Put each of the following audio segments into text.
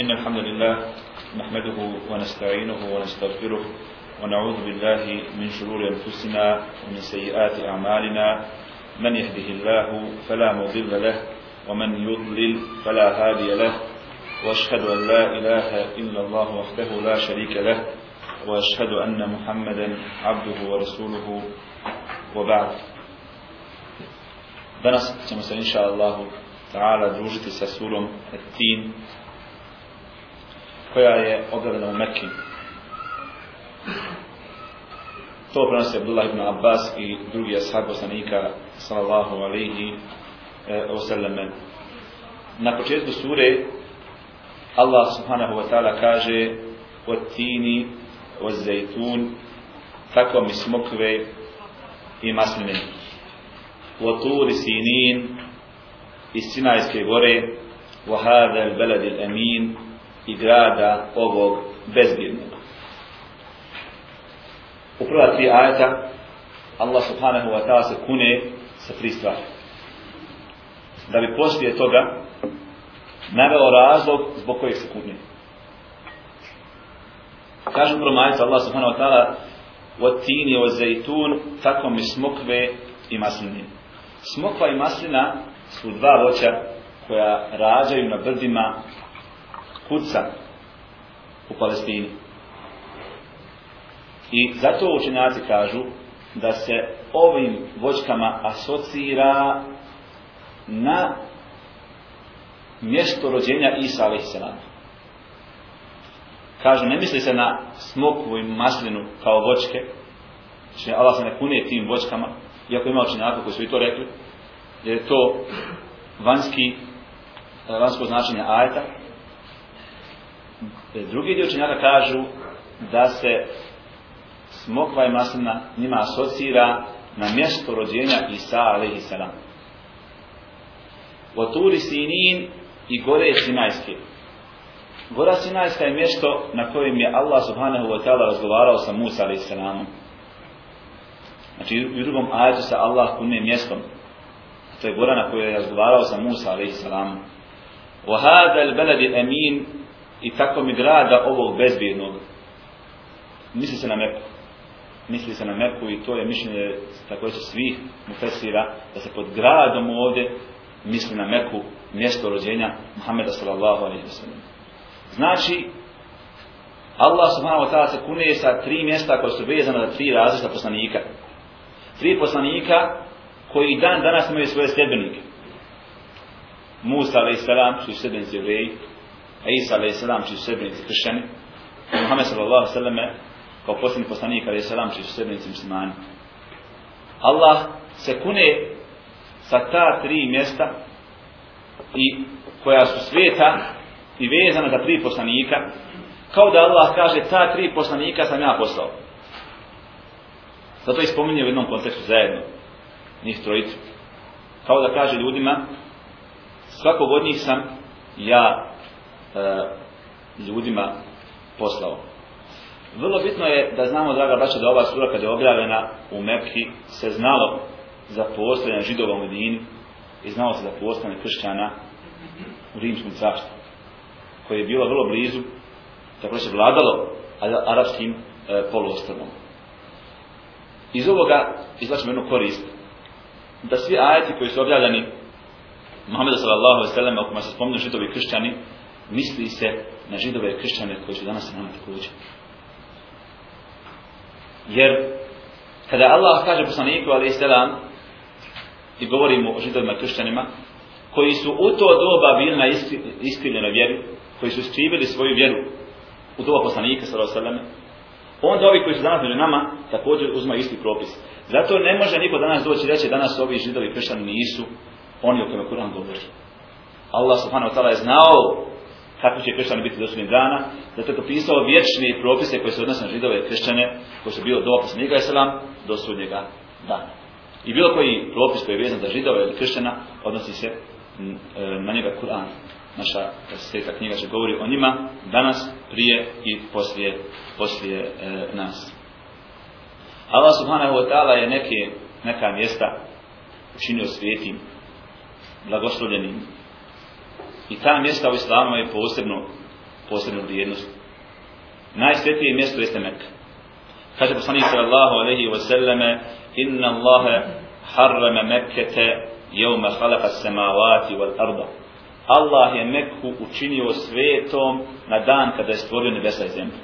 إن الحمد لله نحمده ونستعينه ونستغفره ونعوذ بالله من شرور أنفسنا ومن سيئات أعمالنا. من يهده الله فلا مضل له ومن يضلل فلا هادي له. وأشهد أن لا إله إلا الله وحده لا شريك له. وأشهد أن محمدا عبده ورسوله. وبعد. Danas ćemo se inša Allahu ta'ala družiti sa surom Tin koja je objavljena u Mekki. To prenosi Abdullah ibn Abbas i drugi ashab poslanika sallallahu alaihi wa sallam. Na početku sure Allah subhanahu wa ta'ala kaže od tini, od zajtun, tako mi smokve i masline. Od turi sinin, iz Sinajske gore, balad al amin i grada ovog bezbjednog. U prva tri ajeta Allah subhanahu wa ta'ala se kune sa tri stvari. Da bi poslije toga naveo razlog zbog kojeg se kune. Kažu prvo majica Allah subhanahu wa ta'ala od tini, od zajtun, tako mi smokve i masline. Smokva i maslina su dva voća koja rađaju na brdima Kuca u Palestini. I zato učenjaci kažu da se ovim voćkama asocira na mjesto rođenja Isa a.s. Kažu, ne misli se na smokvu i maslinu kao voćke, znači Allah se ne kune tim voćkama, iako ima učenjaka koji su i to rekli, jer je to vanjski, eh, vanjsko značenje ajeta. Drugi dio učenjaka kažu da se smokva i maslina njima asocira na mjesto rođenja Isa a.s. O turi Sinin i gore Sinajske. Gora Sinajska je mjesto na kojem je Allah subhanahu wa ta'ala razgovarao sa Musa a.s. Znači u drugom ajetu se Allah kune mjestom. To je gora na kojoj je razgovarao sa Musa alaihi Wa hada البلد الأمين amin i tako mi grada ovog bezbjednog. Misli se na Meku. Misli se na Meku i to je mišljenje također svih mufesira da se pod gradom ovdje misli na Meku mjesto rođenja Muhammeda sallallahu alaihi wa sallam. Znači, Allah subhanahu wa ta'ala se kune sa tri mjesta koje su vezane za tri različita poslanika. Tri poslanika koji dan danas imaju svoje sljedbenike. Musa alaihi čiji su sljedbenici jevreji, Isa a.s. čiji su sredbenici kršćani, i Muhammed s.a.v. kao posljedni poslanik a.s. čiji su sredbenici muslimani. Allah se kune sa ta tri mjesta i koja su sveta i vezana za tri poslanika, kao da Allah kaže ta tri poslanika sam ja poslao. Zato ispominje u jednom kontekstu zajedno, njih trojicu. Kao da kaže ljudima, svakog od njih sam ja E, ljudima poslao. Vrlo bitno je da znamo, draga braća, da ova sura kada je objavljena u Mekhi se znalo za postojanje židova u Medini i znalo se za postojanje kršćana u rimskom carstvu koje je bilo vrlo blizu tako se vladalo arapskim e, poluostrvom. Iz ovoga izlačimo jednu korist da svi ajeti koji su objavljeni Muhammedu sallallahu alejhi sallam u kojima se spominju židovi kršćani misli se na židove i kršćane koji su danas nam također. Jer kada Allah kaže poslaniku alaihi selam i govorimo o židovima i kršćanima koji su u to doba bili na iskrivljenoj vjeri koji su skrivili svoju vjeru u doba poslanika sallallahu alaihi sallam onda ovi koji su danas među nama također uzmaju isti propis. Zato ne može niko danas doći reći danas ovi židovi kršćani nisu oni o kojima Kur'an govori. Allah subhanahu wa ta'ala je znao kako će kršćani biti do dana, zato je popisao vječne propise koje se odnose na židove i kršćane, koji su bilo do poslanika islam, do sudnjega dana. I bilo koji propis koji je vezan za židove ili kršćana, odnosi se mm, e, na njega Kur'an. Naša sveta knjiga će govori o njima danas, prije i poslije, poslije e, nas. Allah subhanahu wa ta'ala je neke, neka mjesta učinio svijetim, blagoslovljenim. I ta mjesta u islamu je posebno posebno vrijednost. Najsvetije mjesto jeste Mekka. Kaže poslanik sallallahu alejhi ve selleme: "Inna Allaha harrama Mekkete yawma khalaqa as-samawati wal arda." Allah je Mekku učinio svetom na dan kada je stvorio nebesa i zemlju.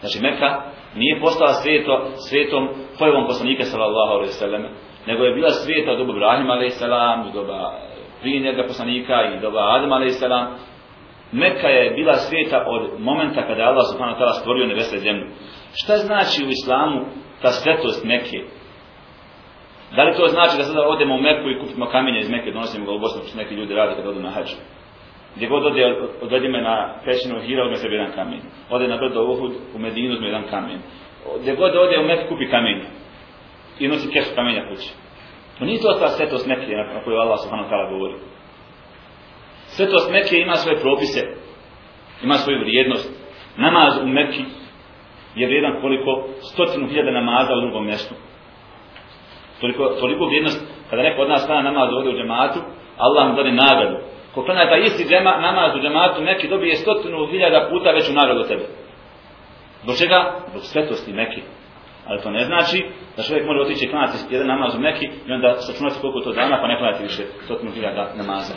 Znači Mekka nije postala sveto, svetom pojevom poslanika sallallahu alejhi ve selleme, nego je bila sveta doba Ibrahima alejhi selam, doba prije njega poslanika i doba Adama alejhi selam. Mekka je bila sveta od momenta kada je Allah subhanahu ta'ala stvorio nebesa i zemlju. Šta znači u islamu ta svetost Mekke? Da li to znači da sada odemo u Meku i kupimo kamenje iz Mekke, donosimo ga u Bosnu, što neki ljudi rade kada odu na hađu? Gdje god ode, odvedi me na pećinu Hira, odme sebi jedan kamen. Ode na brdo Uhud, u Medinu, odme jedan kamen. Gdje god ode u Meku, kupi kamenje. I nosi kešu kamenja kući. To nije to ta svetost Mekke na koju Allah subhanahu ta'ala govori. Svetost Mekke ima svoje propise, ima svoju vrijednost. Namaz u Mekki je vrijedan koliko stotinu hiljada namaza u drugom mjestu. Toliko, toliko vrijednost, kada neko od nas stane namaz ovdje u džematu, Allah mu dade nagradu. Ko klanja taj isti džema, namaz u džematu, neki dobije stotinu hiljada puta veću nagradu od tebe. Zbog čega? Zbog svetosti Mekke. Ali to ne znači da čovjek može otići klanati jedan namaz u Mekki i onda sačunati koliko to dana pa ne klanati više stotinu hiljada namaza.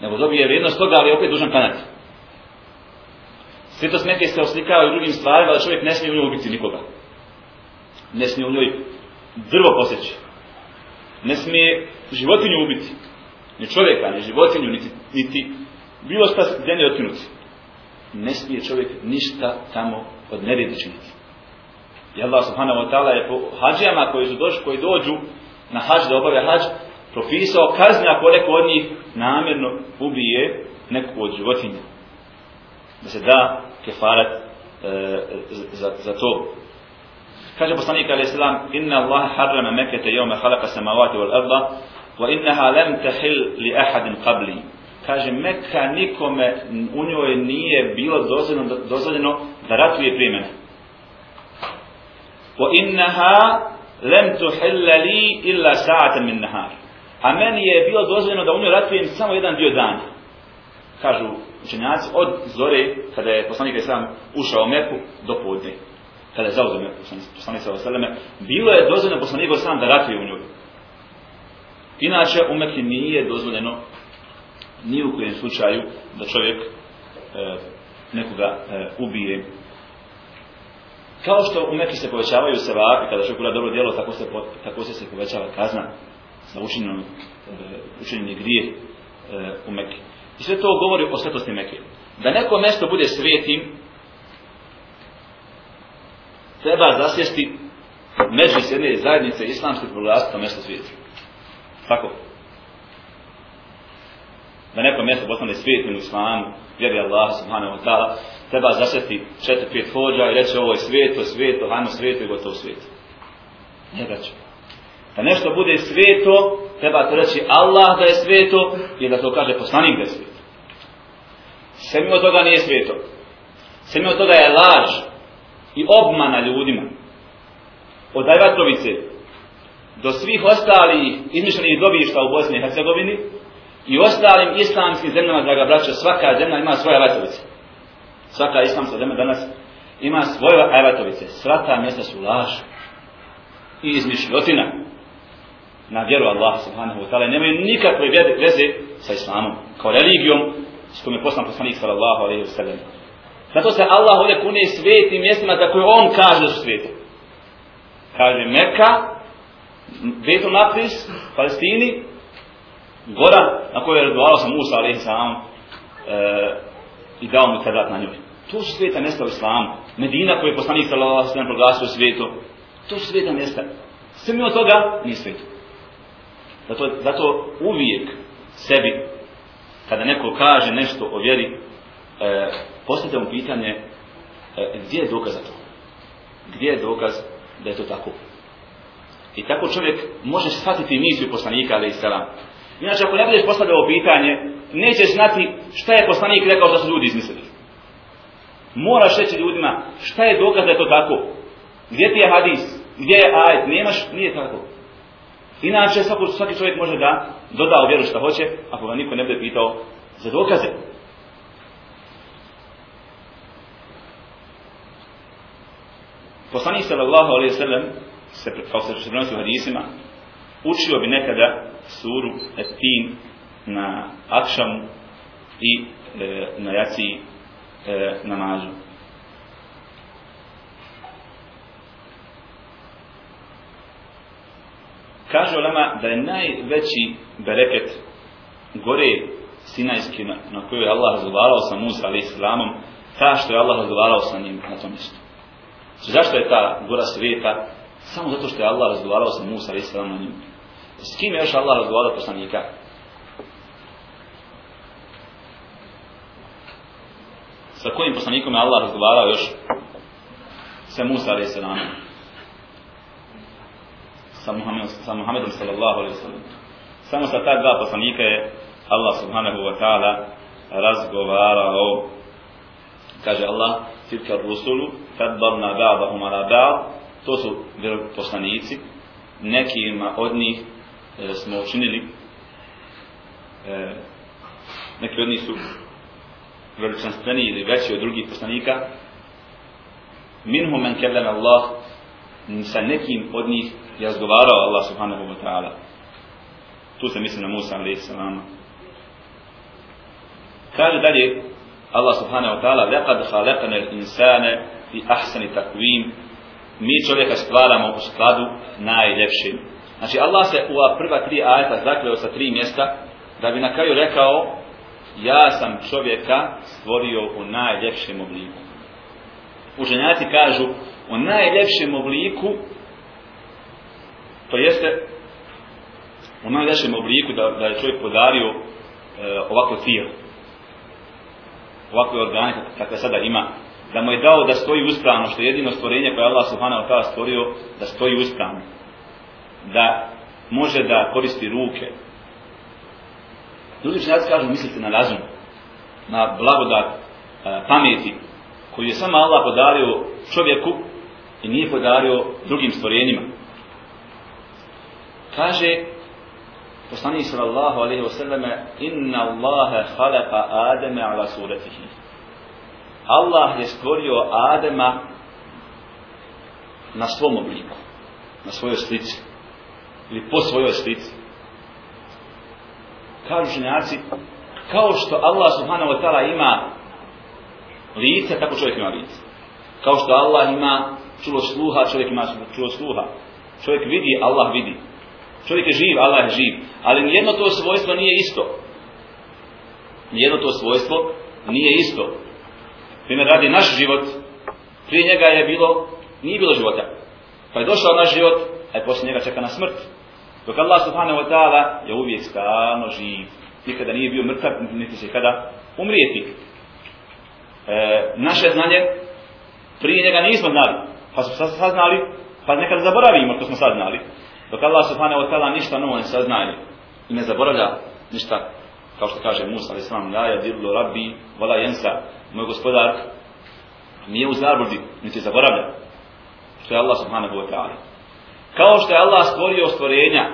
Nego dobije vrijednost toga, ali opet dužan klanati. Svetost Mekke se oslikava i drugim stvarima da čovjek ne smije u njoj ubiti nikoga. Ne smije u njoj drvo posjeći. Ne smije životinju ubiti. Ni čovjeka, ni životinju, niti, niti bilo šta zemlje otkinuti. Ne smije čovjek ništa tamo od neredi činiti. I Allah subhanahu wa ta'ala je po hađijama koji su došli, koji dođu na hađ da obave hađ, propisao kazne ako neko od njih namjerno ubije neku od životinja. Da se da kefarat e, za, za to. Kaže poslanik alaih sallam, inna Allah harrama mekete jome halaka samavati wal arda, wa innaha lam tahil li ahadin qabli. Kaže, Mekka nikome u njoj nije bilo dozvoljeno, dozvoljeno da ratuje prije mene. وإنها لم تحل لي إلا ساعة من min. A meni je bilo dozvoljeno da u njoj ratujem samo jedan dio dana. Kažu učenjaci, od zore, kada je poslanik Islam ušao u Meku, do podne. Kada je zauzeo Meku, poslanik Islam, bilo je dozvoljeno poslanik Islam da ratuje u njoj. Inače, u Mekki nije dozvoljeno ni u kojem slučaju da čovjek e, nekoga e, ubije Kao što u Mekki se povećavaju sevapi, kada čovjek uradi dobro djelo, tako se, tako se se povećava kazna za e, učinjeni, uh, učinjeni grije uh, e, u Mekki. I sve to govori o svetosti Mekke. Da neko mjesto bude svetim, treba zasjesti među s jedne zajednice islamske proglasiti to mjesto svijetim. Tako. Da neko mjesto postane svijetim u islamu, vjeri Allah subhanahu wa ta'ala, treba zasjeti četiri, pet hođa i reći ovo je sveto, sveto, hajmo sveto i gotovo sveto. Ne braću. Da nešto bude sveto, treba to reći Allah da je sveto i da to kaže poslanik da je sveto. Sve mimo toga nije sveto. Sve mimo toga je laž i obmana ljudima. Od Ajvatrovice do svih ostalih izmišljenih dobišta u Bosni i Hercegovini i ostalim islamskim zemljama, draga braća, svaka zemlja ima svoje Ajvatrovice svaka islamska zemlja danas ima svoje ajvatovice. Sva ta mjesta su laž i izmišljotina na vjeru Allah subhanahu wa ta'ala. Nemaju nikakve veze sa islamom, kao religijom s kojom je poslan poslanik sallallahu alaihi wa sallam. Zato se Allah ovdje kune svetim mjestima za koje on kaže da su sveti. Kaže Mekka, Betul Napis, Palestini, gora na kojoj je razgovarao sa Musa alaihi sallam, e, i dao mu kadat na njoj. To su sveta mjesta u islamu. Medina koju je poslanik sallallahu alaihi sallam proglasio svijetu. To su sveta mjesta. Sve mimo toga nije svijetu. Zato, zato uvijek sebi, kada neko kaže nešto o vjeri, e, postavite mu pitanje e, gdje je dokaz za to? Gdje je dokaz da je to tako? I tako čovjek može shvatiti misiju poslanika alaihi sallam. Inače, ako ne budeš postavljao pitanje, nećeš znati šta je poslanik rekao da su ljudi izmislili. Moraš reći ljudima, šta je dokaz da je to tako? Gdje ti je hadis? Gdje je ajet? Nemaš? Nije tako. Inače, svaki, svaki čovjek može da doda u vjeru šta hoće, ako ga niko ne bude pitao za dokaze. Poslanik sallallahu alaihi sallam, se, kao se prenosi u hadisima, učio bi nekada suru Etin na Akšamu i e, na Jaciji e, namazu. Kaže Olema da je najveći bereket gore Sinajski na, na koju je Allah razgovarao sa Musa ali islamom, ta što je Allah razgovarao sa njim na tom mjestu. Znači, zašto je ta gora svijeta? Samo zato što je Allah razgovarao sa Musa ali islamom na njim. S kim je još Allah razgovarao poslanika? Sa kojim poslanikom je Allah razgovarao još? Sa Musa alaih sallam Sa Muhammed, sa Muhammedom sallallahu alaihi sallam. Samo sa ta dva poslanika je Allah subhanahu wa ta'ala razgovarao kaže Allah tilka rusulu fadbarna ba'dahum ala ba'd to su poslanici nekima od njih e, smo učinili e, neki od njih su veličanstveniji ili veći od drugih poslanika minhum men kellem Allah sa nekim od njih je razgovarao Allah subhanahu wa ta'ala. Tu se misli na Musa alaihi salama kaže dalje Allah subhanahu wa ta'ala laqad khalaqna al-insana fi ahsani takwim mi čovjeka stvaramo u skladu najljepšim. Znači Allah se u prva tri ajeta zakleo sa tri mjesta da bi na kraju rekao ja sam čovjeka stvorio u najljepšem obliku učenjaci kažu u najljepšem obliku to jeste u najljepšem obliku da, da je čovjek podario e, ovako tijelo ovakve organe kakve sada ima, da mu je dao da stoji uspravno, što je jedino stvorenje koje Allah subhanahu wa ta'ala stvorio, da stoji uspravno. Da može da koristi ruke. Drugi učenjaci kažu, mislite na razum, na blagodat e, pameti, koju je samo Allah podario čovjeku i nije podario drugim stvorenjima. Kaže, poslanik sallallahu alejhi ve selleme inna Allaha khalaqa Adama ala suratihi Allah je stvorio Adama na svom obliku na svojoj slici ili po svojoj slici kažu ženjaci kao što Allah subhanahu wa ta'ala ima lice tako čovjek ima lice kao što Allah ima čulo sluha čovjek ima čulo sluha čovjek vidi Allah vidi Čovjek je živ, Allah je živ. Ali nijedno to svojstvo nije isto. Nijedno to svojstvo nije isto. Primjer, radi naš život, prije njega je bilo, nije bilo života. Pa je došao naš život, a je poslije njega čeka na smrt. Dok Allah subhanahu wa ta'ala je uvijek stalno živ. Nikada nije bio mrtav, niti se kada umrijeti. E, naše znanje, prije njega nismo znali. Pa smo sad saznali, pa nekad zaboravimo to smo saznali. Dok Allah subhanahu wa ta'ala ništa novo ne saznaje i ne zaboravlja ništa, kao što kaže Musa ali sam, la ja dirlu rabbi, vala jensa, moj gospodar, nije u zabludi, niti zaboravlja. Što je Allah subhanahu wa ta'ala. Kao što je Allah stvorio stvorenja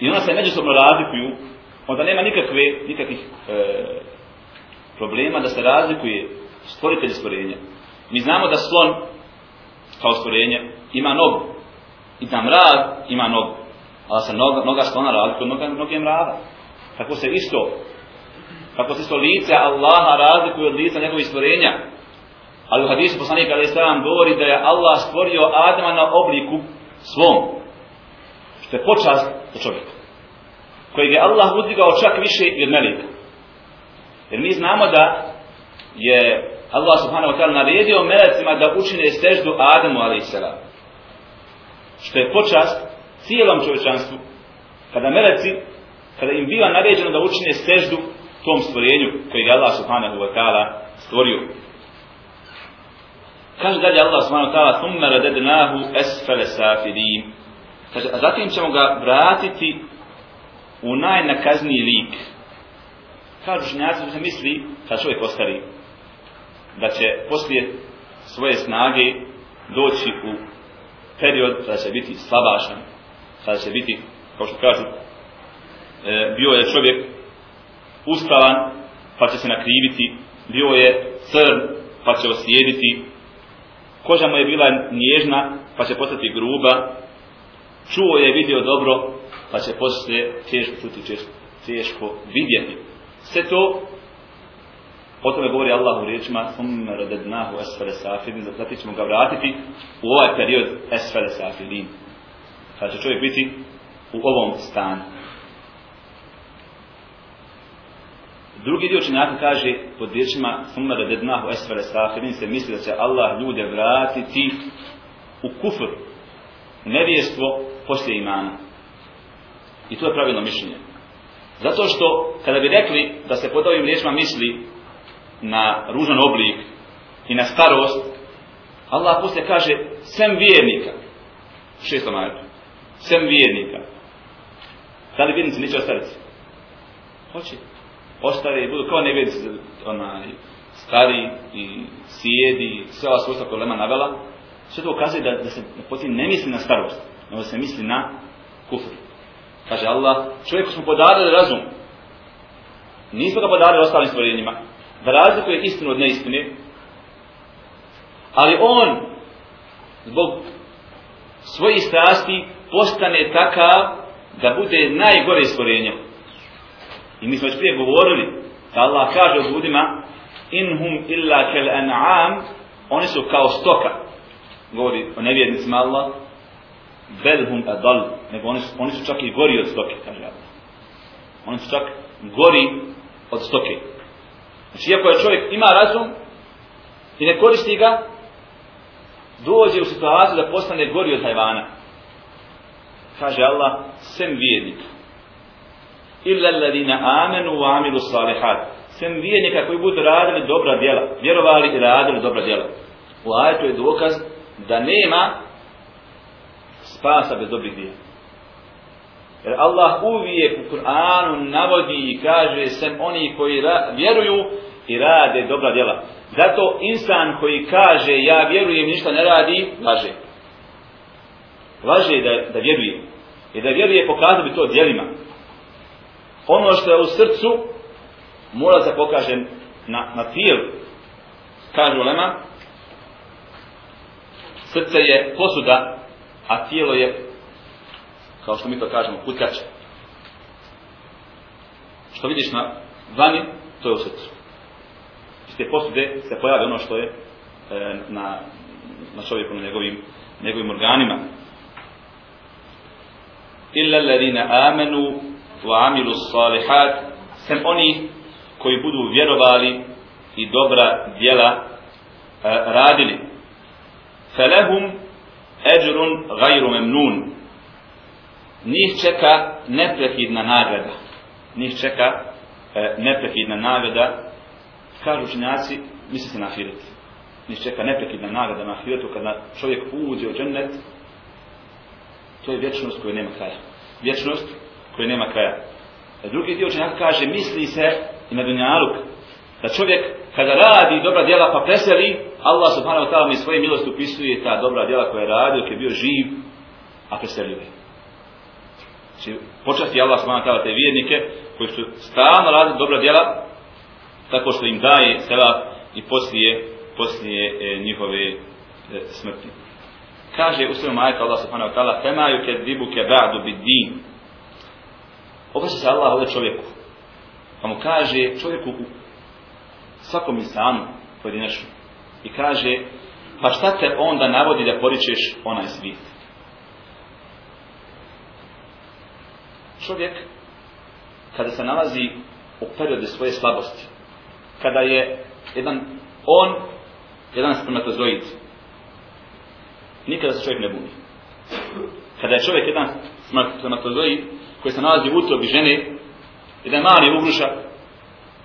i ona se međusobno razlikuju, onda nema nikakve, nikakvih e, problema da se razlikuje stvoritelj stvorenja. Mi znamo da slon kao stvorenje ima nogu, i da mrav ima nogu. Ali se noga, noga slona razlikuje od noga, noge mrava. Tako se isto, kako se isto lice Allaha razlikuje od lica njegovih stvorenja. Ali u hadisu poslanika Ali Islam govori da je Allah stvorio Adama na obliku svom. Što je počast za čovjeka. Kojeg je Allah uzdigao čak više i od melika. Jer mi znamo da je Allah subhanahu wa ta'ala naredio melecima da učine steždu Adamu a.s. salam što je počast cijelom čovečanstvu, kada meleci, kada im bila naređeno da učine steždu tom stvorenju kojeg je Allah subhanahu wa ta'ala stvorio. Kaže dalje Allah subhanahu wa ta'ala Thumma radednahu esfele safirin Kaže, a zatim ćemo ga vratiti u najnakazniji lik. Kao dušnjaci se misli, kad čovjek ostari, da će poslije svoje snage doći u period kada će biti slabašan, kada će biti, kao što kažu, e, bio je čovjek ustavan, pa će se nakriviti, bio je crn, pa će osjediti, koža mu je bila nježna, pa će postati gruba, čuo je vidio dobro, pa će poslije teško čuti, teško vidjeti. Sve to O tome govori Allah u riječima Thumme radadnahu esfele safidin Zatim ćemo ga vratiti u ovaj period esfele safidin Kada pa će čovjek biti u ovom stanu Drugi dio činjaka kaže pod riječima Thumme radadnahu esfele sahirin se misli da će Allah ljude vratiti u kufr nevjestvo poslije imana i to je pravilno mišljenje zato što kada bi rekli da se pod ovim riječima misli na ružan oblik i na starost, Allah posle kaže sem vjernika. U šestom ajetu. Sem vjernika. Da li vjernici neće ostati? Hoće. Ostare i budu kao nevjernici, onaj, stari i sjedi, sve ova svojstva problema navela. Sve to ukazuje da, da se potim ne misli na starost, nego se misli na kufr. Kaže Allah, čovjeku smo podarili razum. Nismo ga podarili ostalim stvorenjima da razlikuje istinu od neistine, ali on zbog svojih strasti postane takav da bude najgore stvorenje. I mi smo već prije govorili da Allah kaže o ljudima inhum illa kel an'am oni su kao stoka govori o nevjernicima Allah belhum adal nego oni su, oni su čak i gori od stoke kaže Allah oni su čak gori od stoke Znači, iako je čovjek ima razum i ne koristi ga, dođe u situaciju da postane gori od hajvana. Kaže Allah, sem vijednika. Illa alladina amenu wa amilu salihat. Sem vijednika koji budu radili dobra djela. Vjerovali i radili dobra djela. U ajetu je dokaz da nema spasa bez dobrih djela. Jer Allah uvijek u Kur'anu navodi i kaže sem oni koji vjeruju i rade dobra djela. Zato insan koji kaže ja vjerujem ništa ne radi, laže. Laže da, da vjeruje. I da vjeruje pokazao bi to djelima. Ono što je u srcu mora se pokaže na, na tijelu. Kažu Lema, srce je posuda, a tijelo je kao što mi to kažemo, kutkač. Što vidiš na vani, to je u srcu. Iz te posude se pojavi ono što je e, na, na čovjeku, na njegovim, njegovim organima. Illa alladhina amanu wa amilu sem oni koji budu vjerovali i dobra djela e, radili. Falahum ajrun ghayru mamnun njih čeka neprekidna nagrada. Njih čeka e, neprekidna nagrada. Kažu učinjaci, misli se na ahiret. Njih čeka neprekidna nagrada na ahiretu kada čovjek uđe u džennet. To je vječnost koja nema kraja. Vječnost koji nema kraja. A drugi dio učenjaka kaže, misli se i na dunjaluk. Da čovjek kada radi dobra djela pa preseli, Allah subhanahu wa ta'ala mi svoje milosti upisuje ta dobra djela koja je radio, dok je bio živ, a preselio je. Znači, počasti Allah subhanahu wa ta'ala te vjernike koji su stalno radili dobra djela tako što im daje sela i poslije, poslije e, njihove e, smrti. Kaže u svojom ajetu Allah subhanahu wa ta'ala Fema ju ke dibu Obraća se Allah ovdje čovjeku. Pa mu kaže čovjeku u svakom insanu pojedinačno. I kaže pa šta te onda navodi da poričeš onaj svijet? Čovjek kada se nalazi u periodu svoje slabosti, kada je jedan on, jedan spermatozoid, nikada se čovjek ne buni. Kada je čovjek jedan spermatozoid koji se nalazi u utrobi žene, jedan mali ugrušak,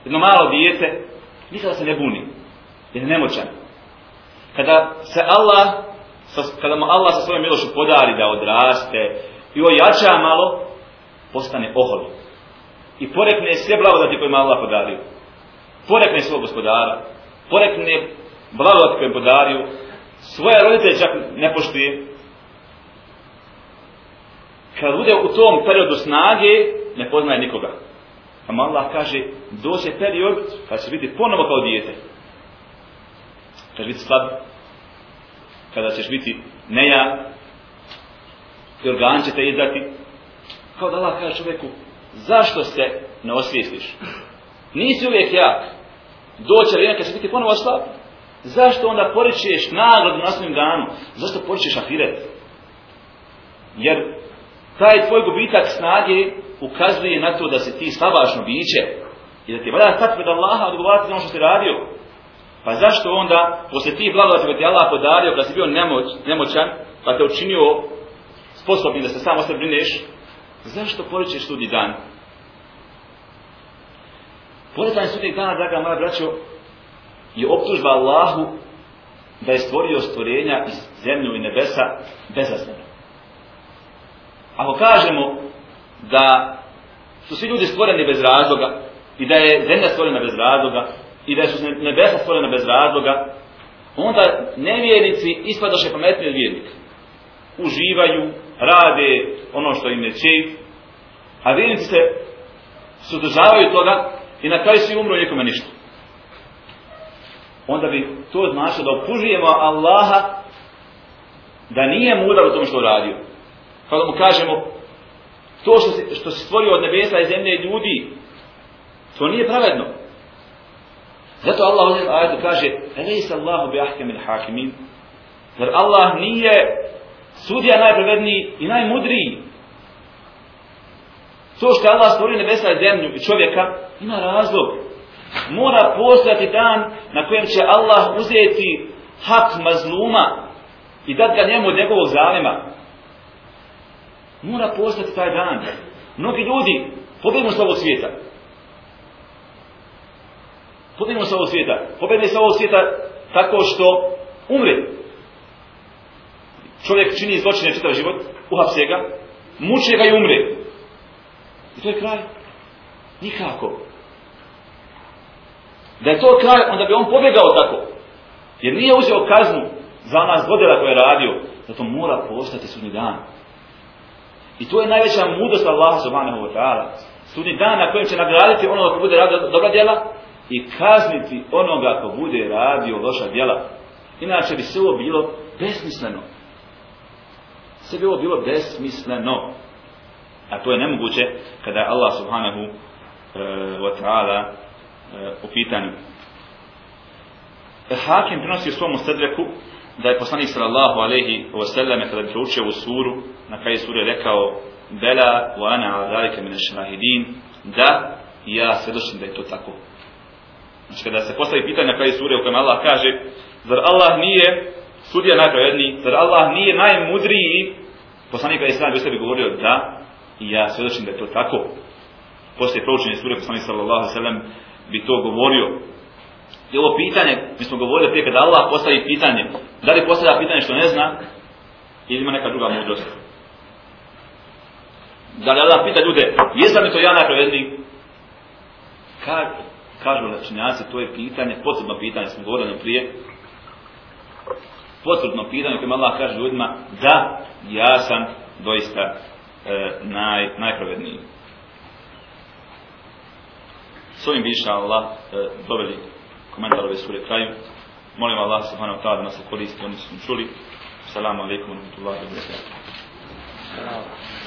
jedno malo dijete, nikada se ne buni, jer je nemoćan. Kada se Allah, kada mu Allah sa svojom milošu podari da odraste i ojača malo, postane ohol. I porekne sve blagodati koje mu Allah podario. Porekne svog gospodara. Porekne blagodati koje mu podario. Svoje roditelje čak ne poštuje. Kad bude u tom periodu snage, ne poznaje nikoga. A Allah kaže, doće period kad će biti ponovo kao dijete. Kad će biti slab. kada ćeš biti neja, i organ će te izdati, kao da Allah kaže čovjeku, zašto se ne osvijestiš? Nisi uvijek jak. Doće vrijeme kad će biti ponovo slab. Zašto onda poričeš nagradu na svojim danu? Zašto poričeš afiret? Jer taj tvoj gubitak snage ukazuje na to da se ti slabašno biće i da ti valja sad pred Allaha odgovarati za ono što si radio. Pa zašto onda, posle tih blagodati koje ti Allah podario, kada si bio nemoć, nemoćan, pa te učinio sposobni da se samo sve brineš, zašto poričeš sudni dan? Poretanje sudnjeg dana, draga moja braćo, je optužba Allahu da je stvorio stvorenja iz zemlju i nebesa bezazleno. Ako kažemo da su svi ljudi stvoreni bez razloga i da je zemlja stvorena bez razloga i da su nebesa stvorena bez razloga, onda nevjernici ispadaše pametni od vjernika. Uživaju, rade ono što im je čej, a vjernici se sudržavaju toga i na kraju svi umru nikome ništa. Onda bi to značilo da opužujemo Allaha da nije mudar u tom što radio. Pa Kada mu kažemo to što se, što se stvorio od nebesa i zemlje i ljudi, to nije pravedno. Zato Allah ovdje ajetu kaže Elejsa Allahu bi ahkemil hakimin Jer Allah nije sudija najpravedniji i najmudriji. To što Allah stvorio nebesa i zemlju i čovjeka ima razlog. Mora postati dan na kojem će Allah uzeti hak mazluma i dati ga njemu od njegovog zalima. Mora postati taj dan. Mnogi ljudi pobjegnu s ovog svijeta. Pobjegnu s ovog svijeta. Pobjegnu s ovog svijeta tako što umre. Čovjek čini zločine čitav život, uhapse ga, muče ga i umre. I to je kraj. Nikako. Da je to kraj, onda bi on pobjegao tako. Jer nije uzeo kaznu za nas godela koje je radio. Zato mora postati sudni dan. I to je najveća mudrost Allaha subhanahu wa ta'ala. Sudni dan na kojem će nagraditi onoga ko bude radio dobra djela i kazniti onoga ko bude radio loša djela. Inače bi sve ovo bilo besmisleno. Sve bi ovo bilo besmisleno. A to je nemoguće kada je Allah subhanahu e, wa ta'ala uh, u pitanju. Hakim prenosi u svom sedreku da je poslanik sallallahu alaihi wa sallam kada bi proučio u suru na kraju sure rekao bela wa ana ala zalika min da ja svedočim da je to tako. Znači kada se postavi pitanje na kraju sure u kojem Allah kaže zar Allah nije sudija najpravedniji? Zar Allah nije najmudriji? Poslanik je sam sebi govorio da i ja svedočim da je to tako. Posle proučenje sure poslanik sallallahu alejhi ve sellem bi to govorio. I ovo pitanje, mi smo govorili prije kada Allah postavi pitanje, da li postavlja pitanje što ne zna, ili ima neka druga mudrost. Da li Allah pita ljude, jesam li to ja najpravedniji? Ka, kažu lečenjaci, to je pitanje, posebno pitanje, smo govorili prije, potvrdno pitanje kojima Allah kaže ljudima, da, ja sam doista e, naj, najpravedniji. S ovim bi iša Allah e, doveli komentar ove sure kraju. Molim Allah subhanahu wa ta'ala da nas se koristi, oni su čuli. Assalamu alaikum wa rahmatullahi wa barakatuh.